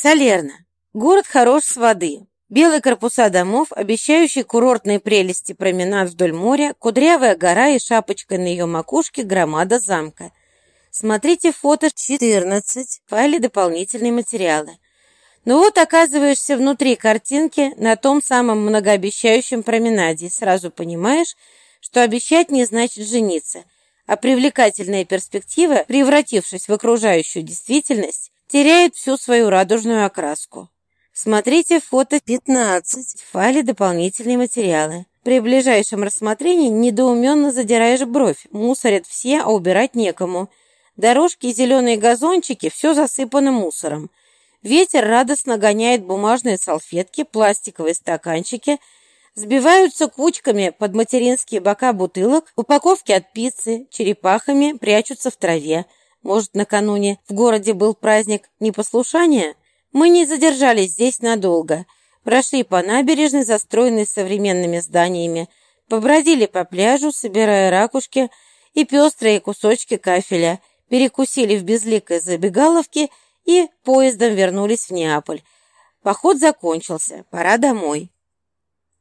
Салерно. Город хорош с воды. Белые корпуса домов, обещающие курортные прелести променад вдоль моря, кудрявая гора и шапочкой на ее макушке громада замка. Смотрите фото 14 в файле «Дополнительные материалы». Ну вот оказываешься внутри картинки на том самом многообещающем променаде и сразу понимаешь, что обещать не значит жениться, а привлекательная перспектива, превратившись в окружающую действительность, теряет всю свою радужную окраску. Смотрите фото 15 в файле «Дополнительные материалы». При ближайшем рассмотрении недоуменно задираешь бровь. Мусорят все, а убирать некому. Дорожки и зеленые газончики – все засыпано мусором. Ветер радостно гоняет бумажные салфетки, пластиковые стаканчики, сбиваются кучками под материнские бока бутылок, упаковки от пиццы, черепахами прячутся в траве. Может, накануне в городе был праздник непослушания? Мы не задержались здесь надолго. Прошли по набережной, застроенной современными зданиями, побродили по пляжу, собирая ракушки и пестрые кусочки кафеля, перекусили в безликой забегаловке и поездом вернулись в Неаполь. Поход закончился, пора домой.